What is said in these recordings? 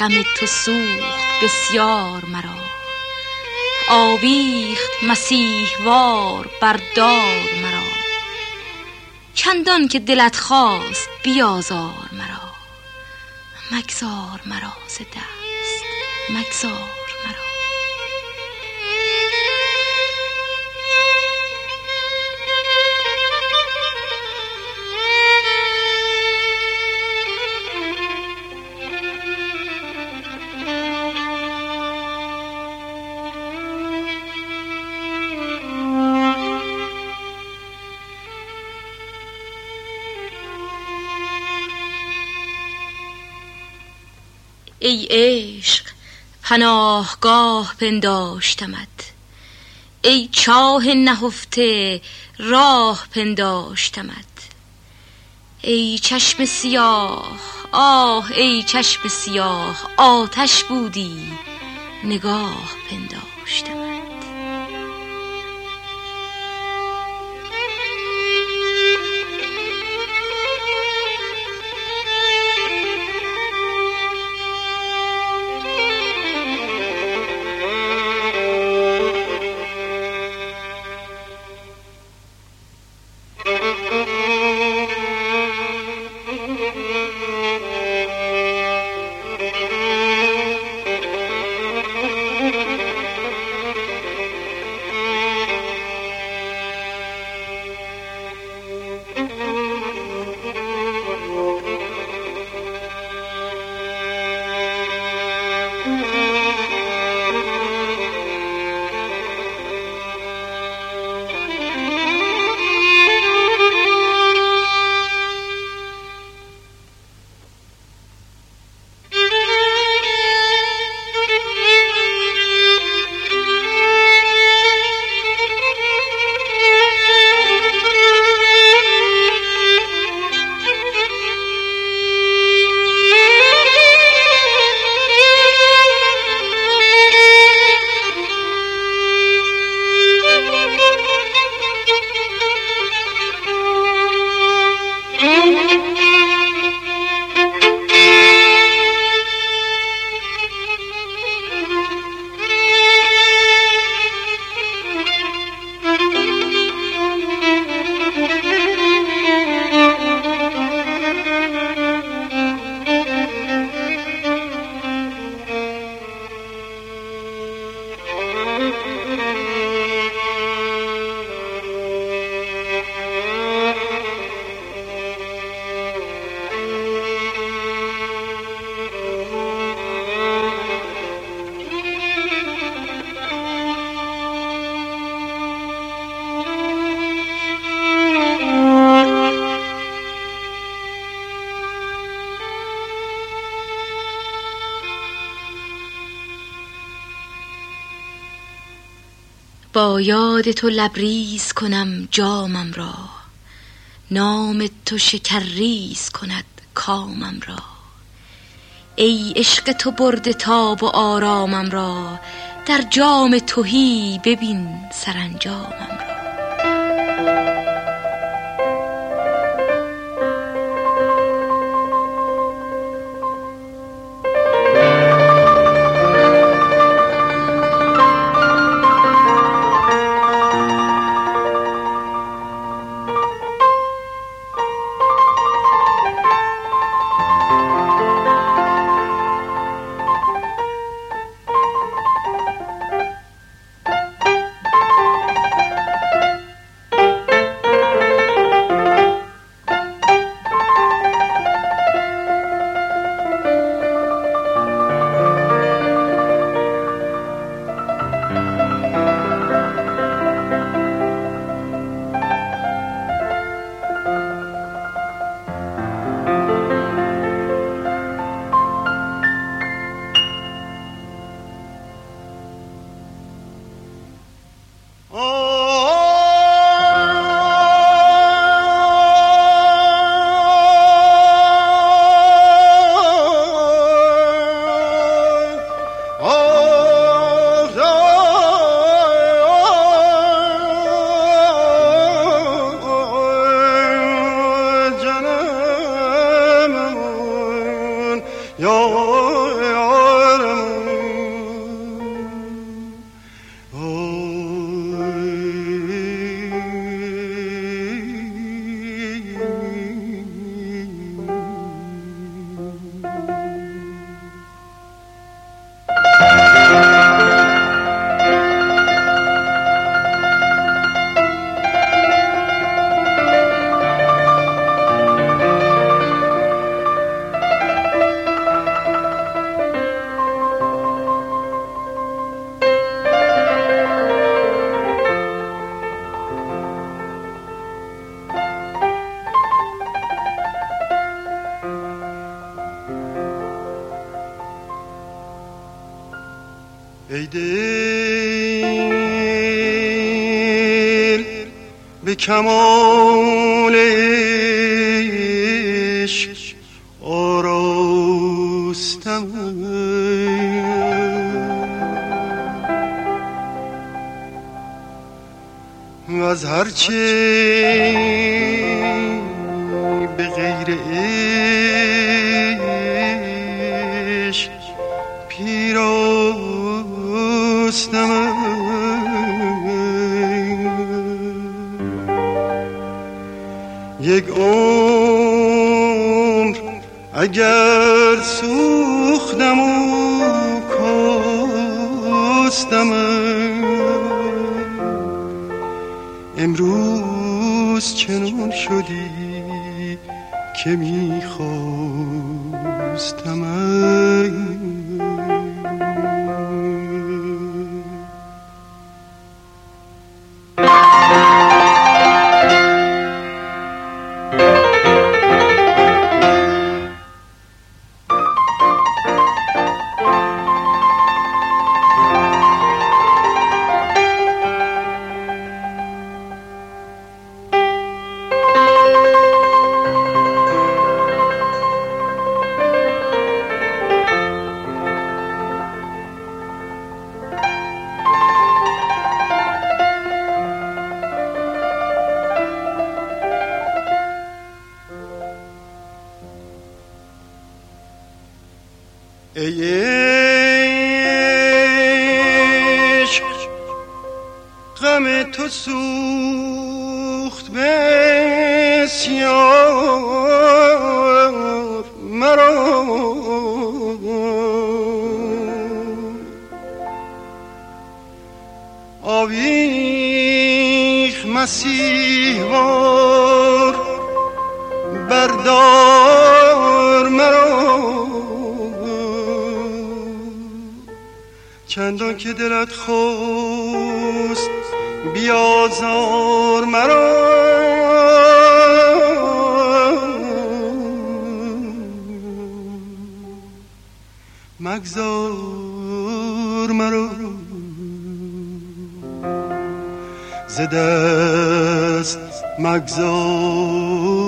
غم تو سوخت بسیار مرا. آویخت مسیحوار بردار مرا. چندان که دلت خواست بیازار مرا. مگذار مرا ز دست مگذار. ای عشق پناهگاه پنداشتمت. ای چاه نهفته راه پنداشتمت. ای چشم سیاه آه ای چشم سیاه آتش بودی نگاه پنداشتمت. با یاد تو لبریز کنم جامم را. نام تو شکرریز کند کامم را. ای عشق تو برده تاب و آرامم را. در جام تهی ببین سرانجامم را. آرمون ای به کمال عشق آراستم. از هرچه به غیر عشق پیراستم یک عمر اگر سوختم چندان که دلت خواست بیازار مرا. مگذار مرا. ز دست مگذار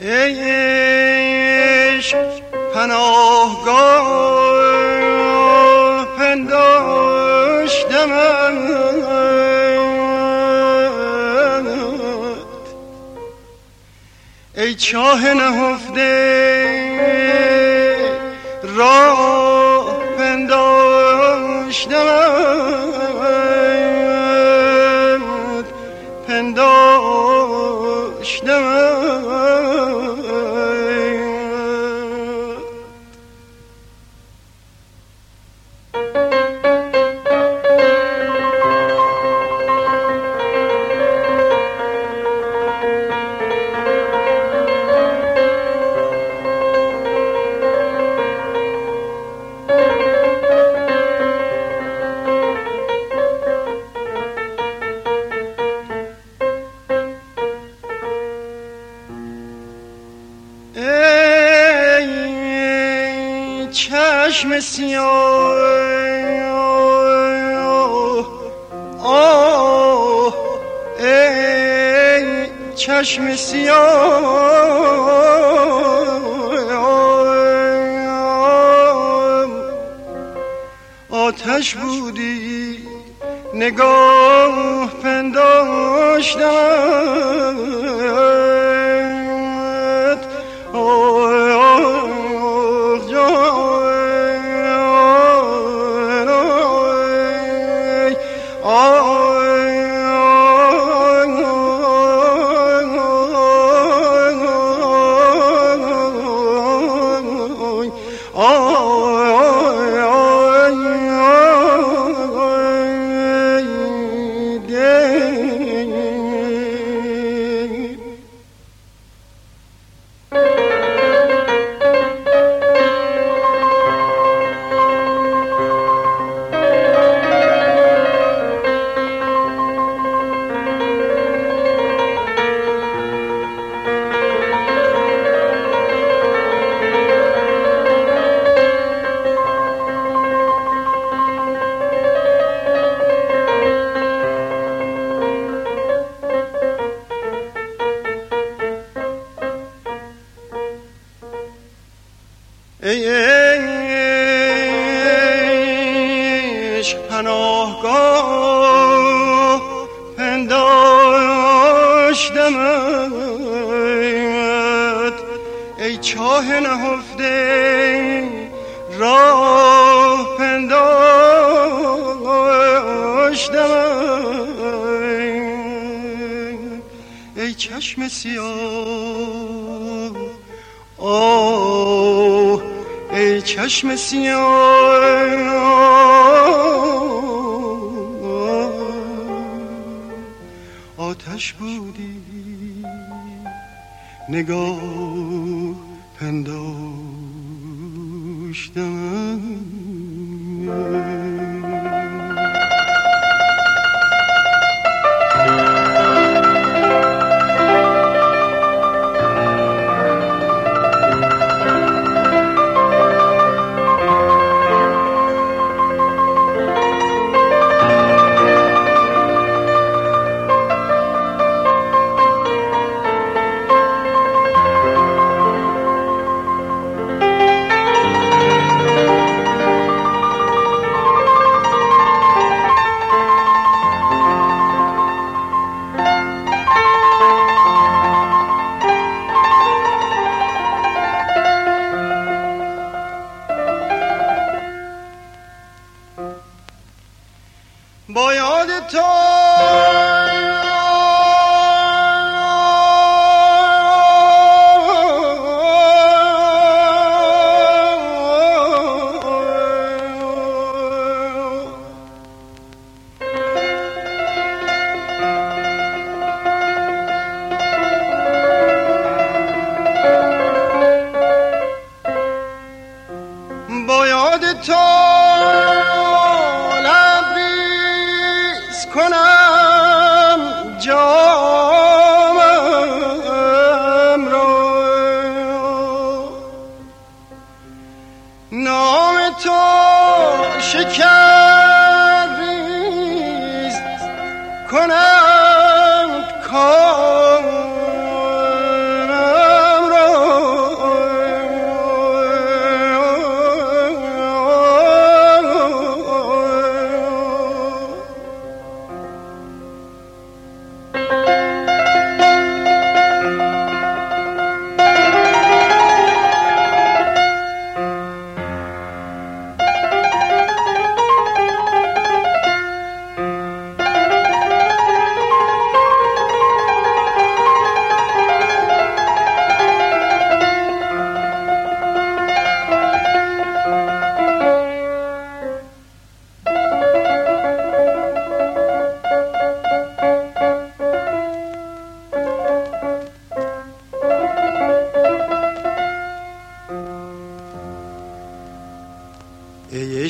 ای عشق پناهگاه پنداشتمت ای چاه نهفته راه پنداشتمت چشم سیاه. آتش بودی نگاه پنداشتمت ای چشم سیاه. آه ای چشم سیاه. آتش بودی نگاه پنداشتم.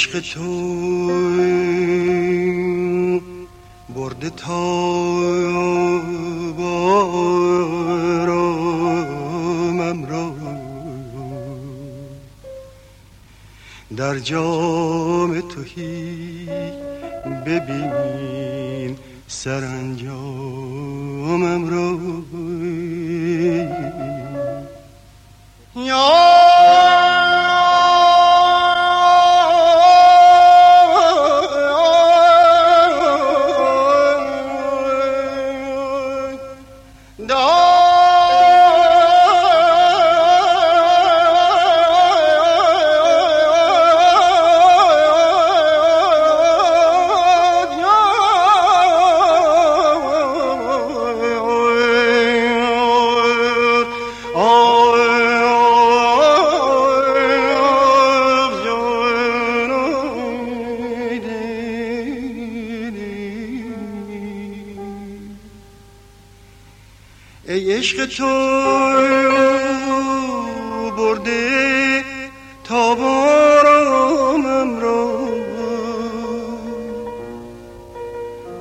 عشق تو برده تا بارامم را. در جام توهی ببین سرانجامم عشق تو برده تا بارامم را.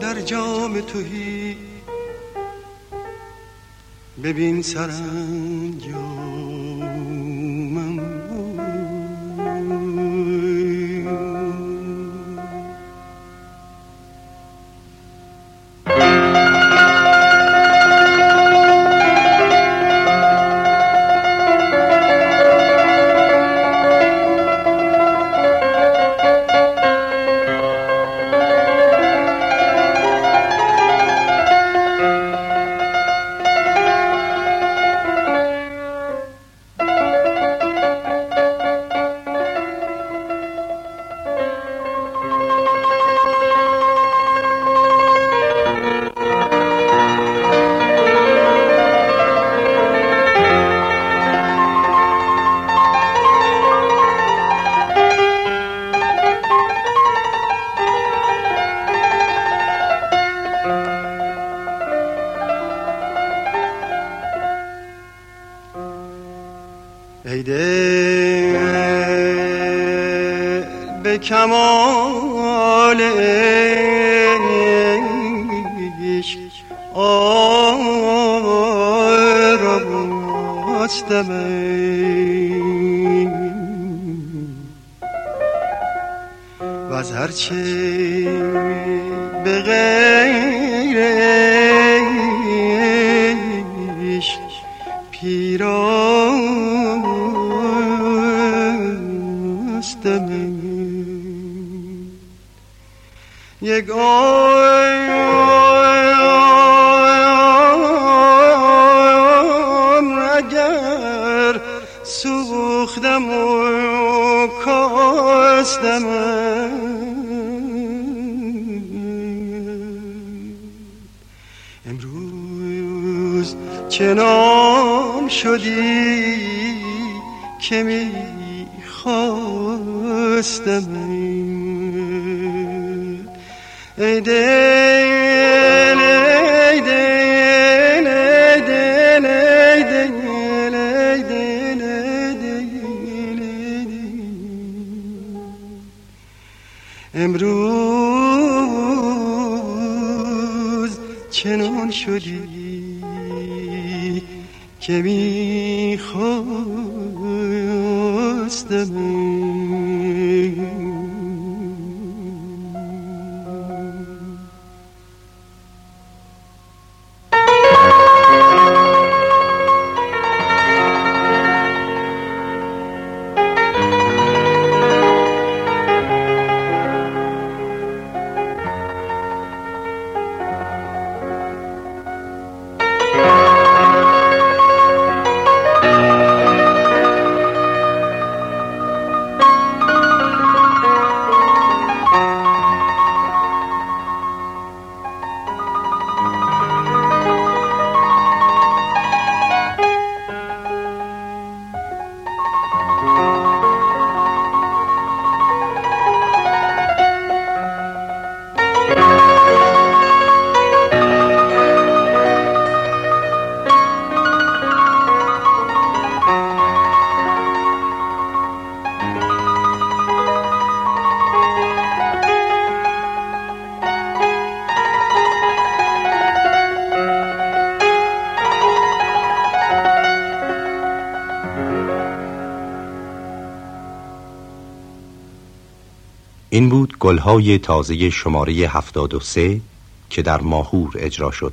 در جام توهی ببین سرانجامم ای دل به کمال عشق آرامستم و از هرچه به غیر امروز چنان شدی که می خواستم ای دل ای دل ای دل ای دل ای دل. امروز چنان شدی؟ که می گلهای تازه شماره 73 که در ماهور اجرا شد.